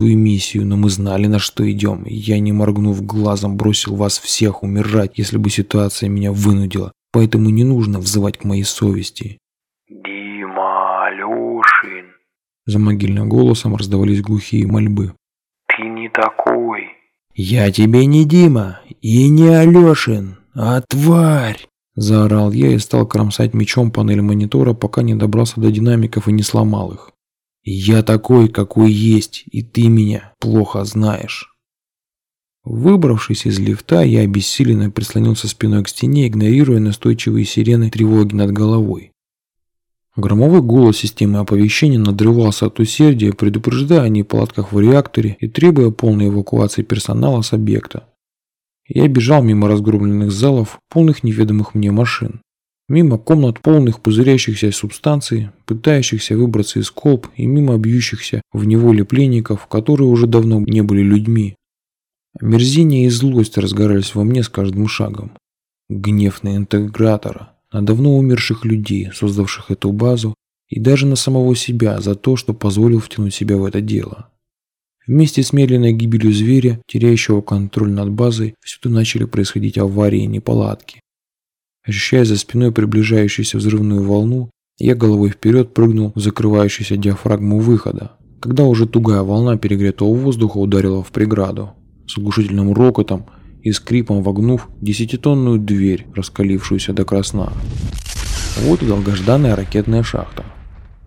свою миссию, но мы знали, на что идем. Я, не моргнув глазом, бросил вас всех умирать, если бы ситуация меня вынудила. Поэтому не нужно взывать к моей совести. Дима, Алешин, За могильным голосом раздавались глухие мольбы. ты не такой. «Я тебе не Дима и не Алешин, а тварь!» Заорал я и стал кромсать мечом панель монитора, пока не добрался до динамиков и не сломал их. «Я такой, какой есть, и ты меня плохо знаешь». Выбравшись из лифта, я обессиленно прислонился спиной к стене, игнорируя настойчивые сирены тревоги над головой. Громовой голос системы оповещения надрывался от усердия, предупреждая о неполадках в реакторе и требуя полной эвакуации персонала с объекта. Я бежал мимо разгромленных залов, полных неведомых мне машин. Мимо комнат, полных пузырящихся субстанций, пытающихся выбраться из колб, и мимо бьющихся в неволе пленников, которые уже давно не были людьми. Мерзение и злость разгорались во мне с каждым шагом. Гнев на интегратора, на давно умерших людей, создавших эту базу, и даже на самого себя за то, что позволил втянуть себя в это дело. Вместе с медленной гибелью зверя, теряющего контроль над базой, всюду начали происходить аварии и неполадки. Ощущая за спиной приближающуюся взрывную волну, я головой вперед прыгнул в закрывающуюся диафрагму выхода, когда уже тугая волна перегретого воздуха ударила в преграду, с оглушительным рокотом и скрипом вогнув десятитонную дверь, раскалившуюся до красна. Вот и долгожданная ракетная шахта.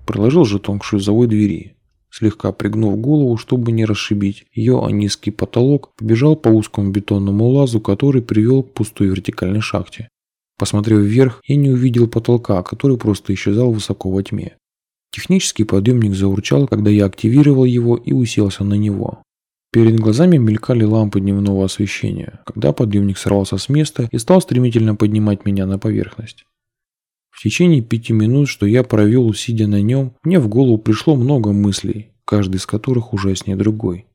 Приложил жетон к шлюзовой двери. Слегка пригнув голову, чтобы не расшибить ее о низкий потолок, побежал по узкому бетонному лазу, который привел к пустой вертикальной шахте. Посмотрев вверх, я не увидел потолка, который просто исчезал высоко во тьме. Технический подъемник заурчал, когда я активировал его и уселся на него. Перед глазами мелькали лампы дневного освещения, когда подъемник сорвался с места и стал стремительно поднимать меня на поверхность. В течение пяти минут, что я провел, сидя на нем, мне в голову пришло много мыслей, каждый из которых ужаснее другой.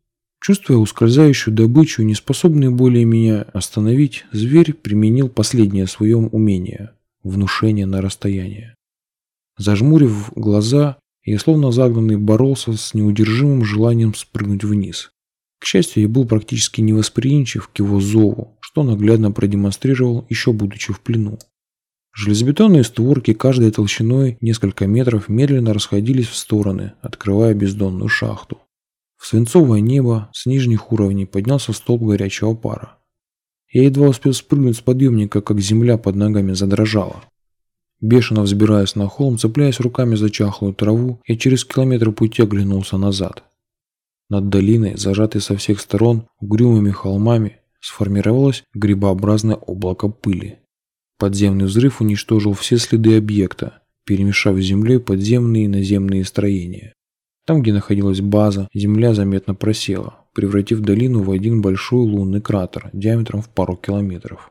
Чувствуя ускользающую добычу, не способный более меня остановить, зверь применил последнее свое умение – внушение на расстояние. Зажмурив глаза, я словно загнанный боролся с неудержимым желанием спрыгнуть вниз. К счастью, я был практически невосприимчив к его зову, что наглядно продемонстрировал, еще будучи в плену. Железобетонные створки, каждой толщиной несколько метров, медленно расходились в стороны, открывая бездонную шахту. В свинцовое небо с нижних уровней поднялся столб горячего пара. Я едва успел спрыгнуть с подъемника, как земля под ногами задрожала. Бешено взбираясь на холм, цепляясь руками за чахлую траву, я через километр пути оглянулся назад. Над долиной, зажатой со всех сторон угрюмыми холмами, сформировалось грибообразное облако пыли. Подземный взрыв уничтожил все следы объекта, перемешав с землей подземные и наземные строения. Там, где находилась база, земля заметно просела, превратив долину в один большой лунный кратер диаметром в пару километров.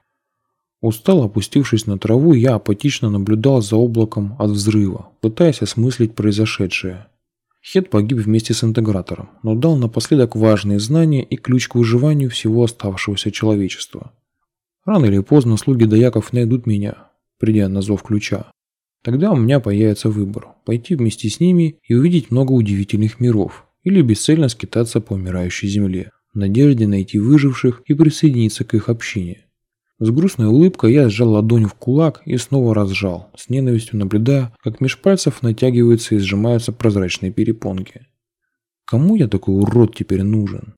Устало опустившись на траву, я апатично наблюдал за облаком от взрыва, пытаясь осмыслить произошедшее. Хед погиб вместе с интегратором, но дал напоследок важные знания и ключ к выживанию всего оставшегося человечества. Рано или поздно слуги Даяков найдут меня, придя на зов ключа. Тогда у меня появится выбор – пойти вместе с ними и увидеть много удивительных миров, или бесцельно скитаться по умирающей земле, в надежде найти выживших и присоединиться к их общине. С грустной улыбкой я сжал ладонь в кулак и снова разжал, с ненавистью наблюдая, как меж пальцев натягиваются и сжимаются прозрачные перепонки. Кому я такой урод теперь нужен?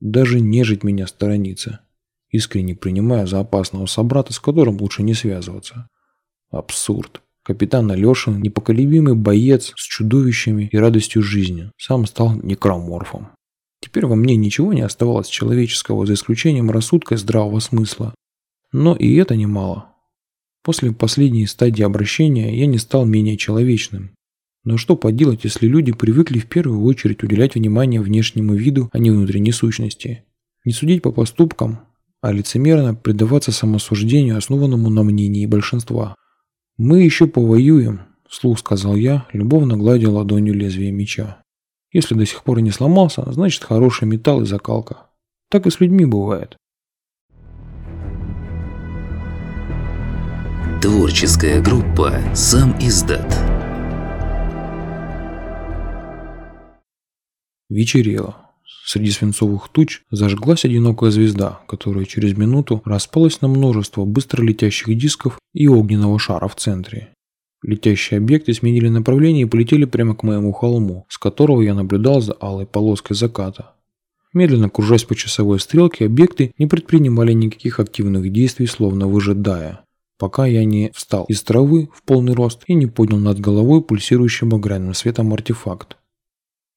Даже нежить меня сторонится, искренне принимая за опасного собрата, с которым лучше не связываться. Абсурд. Капитан Алешин, непоколебимый боец с чудовищами и радостью жизни, сам стал некроморфом. Теперь во мне ничего не оставалось человеческого, за исключением рассудка и здравого смысла. Но и это немало. После последней стадии обращения я не стал менее человечным. Но что поделать, если люди привыкли в первую очередь уделять внимание внешнему виду, а не внутренней сущности? Не судить по поступкам, а лицемерно предаваться самосуждению, основанному на мнении большинства. «Мы еще повоюем», – вслух сказал я, любовно гладя ладонью лезвие меча. «Если до сих пор не сломался, значит хороший металл и закалка. Так и с людьми бывает». Творческая группа «Сам издат». Вечерело. Среди свинцовых туч зажглась одинокая звезда, которая через минуту распалась на множество быстро летящих дисков и огненного шара в центре. Летящие объекты сменили направление и полетели прямо к моему холму, с которого я наблюдал за алой полоской заката. Медленно кружась по часовой стрелке, объекты не предпринимали никаких активных действий, словно выжидая, пока я не встал из травы в полный рост и не поднял над головой пульсирующий багряным светом артефакт.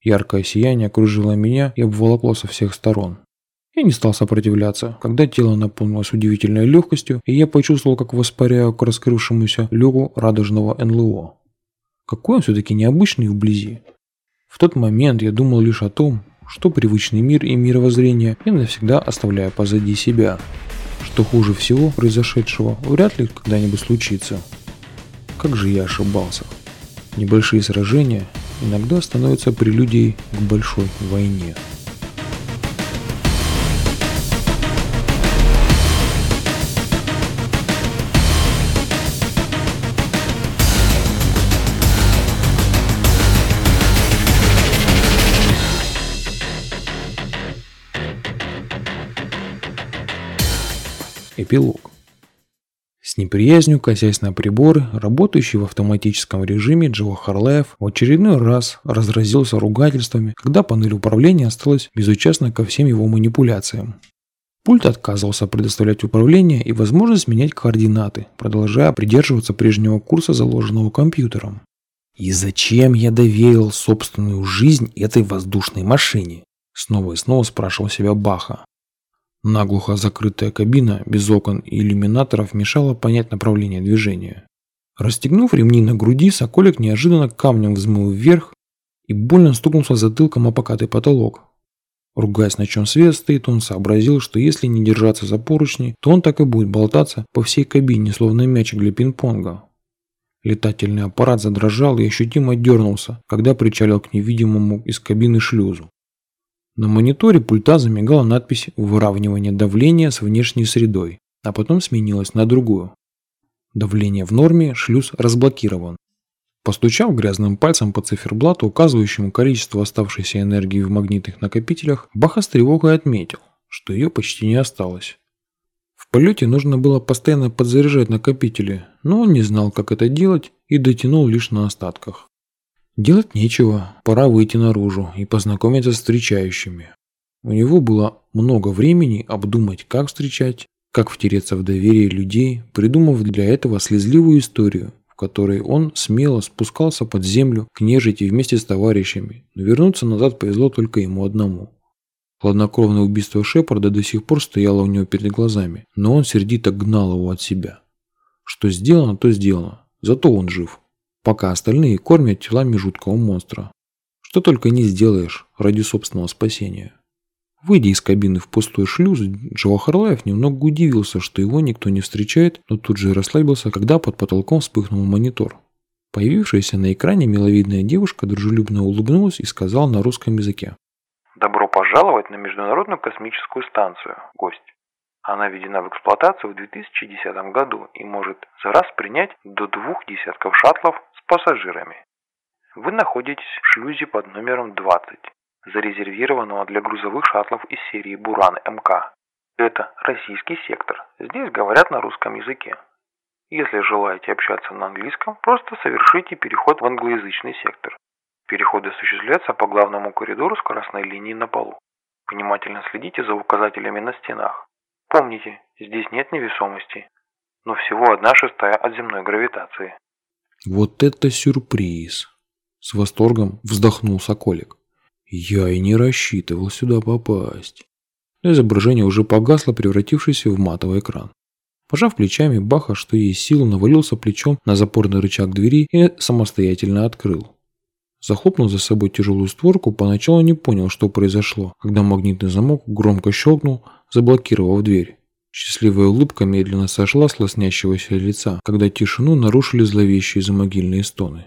Яркое сияние окружило меня и обволокло со всех сторон. Я не стал сопротивляться, когда тело наполнилось удивительной легкостью, и я почувствовал, как воспаряю к раскрывшемуся люку радужного НЛО. Какой он все-таки необычный вблизи. В тот момент я думал лишь о том, что привычный мир и мировоззрение я навсегда оставляю позади себя. Что хуже всего произошедшего вряд ли когда-нибудь случится. Как же я ошибался. Небольшие сражения иногда становятся прелюдией к большой войне. Эпилог. С неприязнью, косясь на приборы, работающий в автоматическом режиме, Джо Харлеев в очередной раз разразился ругательствами, когда панель управления осталась безучастна ко всем его манипуляциям. Пульт отказывался предоставлять управление и возможность менять координаты, продолжая придерживаться прежнего курса, заложенного компьютером. «И зачем я доверил собственную жизнь этой воздушной машине?» Снова и снова спрашивал себя Баха. Наглухо закрытая кабина без окон и иллюминаторов мешала понять направление движения. Расстегнув ремни на груди, Соколик неожиданно камнем взмыл вверх и больно стукнулся затылком о покатый потолок. Ругаясь, на чем свет стоит, он сообразил, что если не держаться за поручни, то он так и будет болтаться по всей кабине, словно мячик для пинг-понга. Летательный аппарат задрожал и ощутимо дернулся, когда причалил к невидимому из кабины шлюзу. На мониторе пульта замигала надпись «Выравнивание давления с внешней средой», а потом сменилась на другую. Давление в норме, шлюз разблокирован. Постучав грязным пальцем по циферблату, указывающему количество оставшейся энергии в магнитных накопителях, Баха с тревогой отметил, что ее почти не осталось. В полете нужно было постоянно подзаряжать накопители, но он не знал, как это делать и дотянул лишь на остатках. Делать нечего, пора выйти наружу и познакомиться с встречающими. У него было много времени обдумать, как встречать, как втереться в доверие людей, придумав для этого слезливую историю, в которой он смело спускался под землю к нежити вместе с товарищами, но вернуться назад повезло только ему одному. Хладнокровное убийство Шепарда до сих пор стояло у него перед глазами, но он сердито гнал его от себя. Что сделано, то сделано, зато он жив пока остальные кормят телами жуткого монстра. Что только не сделаешь ради собственного спасения. Выйдя из кабины в пустой шлюз, Джо Харлаев немного удивился, что его никто не встречает, но тут же расслабился, когда под потолком вспыхнул монитор. Появившаяся на экране миловидная девушка дружелюбно улыбнулась и сказала на русском языке. «Добро пожаловать на Международную космическую станцию, гость. Она введена в эксплуатацию в 2010 году и может за раз принять до двух десятков шаттлов с пассажирами. Вы находитесь в шлюзе под номером 20, зарезервированного для грузовых шаттлов из серии «Буран МК». Это российский сектор. Здесь говорят на русском языке. Если желаете общаться на английском, просто совершите переход в англоязычный сектор. Переход осуществляется по главному коридору скоростной линии на полу. Внимательно следите за указателями на стенах. Помните, здесь нет невесомости, но всего одна шестая от земной гравитации. Вот это сюрприз! С восторгом вздохнул Соколик. Я и не рассчитывал сюда попасть. Но изображение уже погасло, превратившись в матовый экран. Пожав плечами, Баха, что есть сил, навалился плечом на запорный рычаг двери и самостоятельно открыл. Захлопнув за собой тяжелую створку, поначалу не понял, что произошло, когда магнитный замок громко щелкнул, заблокировав дверь. Счастливая улыбка медленно сошла с лоснящегося лица, когда тишину нарушили зловещие замогильные стоны.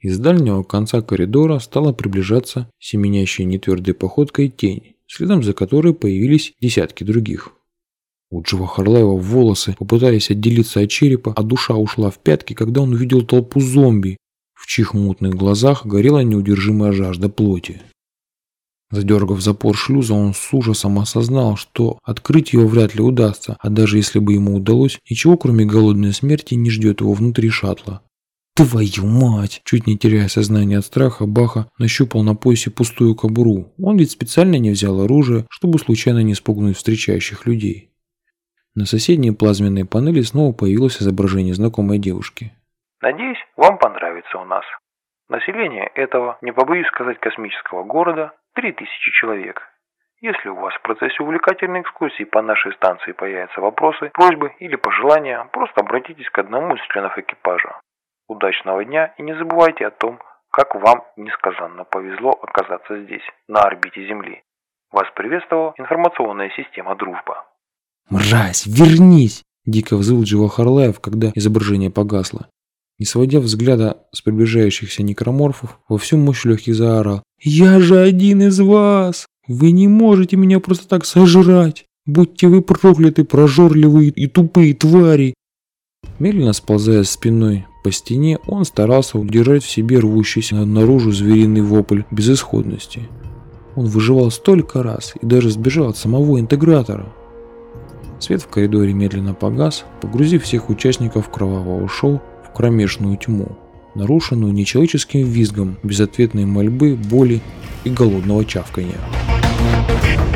Из дальнего конца коридора стала приближаться семенящая нетвердой походкой тень, следом за которой появились десятки других. У Джива Харлаева волосы попытались отделиться от черепа, а душа ушла в пятки, когда он увидел толпу зомби, в чьих мутных глазах горела неудержимая жажда плоти. Задергав запор шлюза, он с ужасом осознал, что открыть его вряд ли удастся, а даже если бы ему удалось, ничего кроме голодной смерти не ждет его внутри шаттла. «Твою мать!» Чуть не теряя сознание от страха, Баха нащупал на поясе пустую кобуру. Он ведь специально не взял оружие, чтобы случайно не спугнуть встречающих людей. На соседней плазменной панели снова появилось изображение знакомой девушки. Надеюсь, вам понравится у нас. Население этого, не побоюсь сказать, космического города 3000 человек. Если у вас в процессе увлекательной экскурсии по нашей станции появятся вопросы, просьбы или пожелания, просто обратитесь к одному из членов экипажа. Удачного дня и не забывайте о том, как вам несказанно повезло оказаться здесь, на орбите Земли. Вас приветствовала информационная система «Дружба». «Мразь, вернись!» – дико взвыл Джива Харлаев, когда изображение погасло. Не сводя взгляда с приближающихся некроморфов, во всю мощь легких заорал. «Я же один из вас! Вы не можете меня просто так сожрать! Будьте вы прокляты, прожорливые и тупые твари!» Медленно сползая спиной по стене, он старался удержать в себе рвущийся наружу звериный вопль безысходности. Он выживал столько раз и даже сбежал от самого интегратора. Свет в коридоре медленно погас, погрузив всех участников кровавого шоу кромешную тьму, нарушенную нечеловеческим визгом, безответной мольбы, боли и голодного you.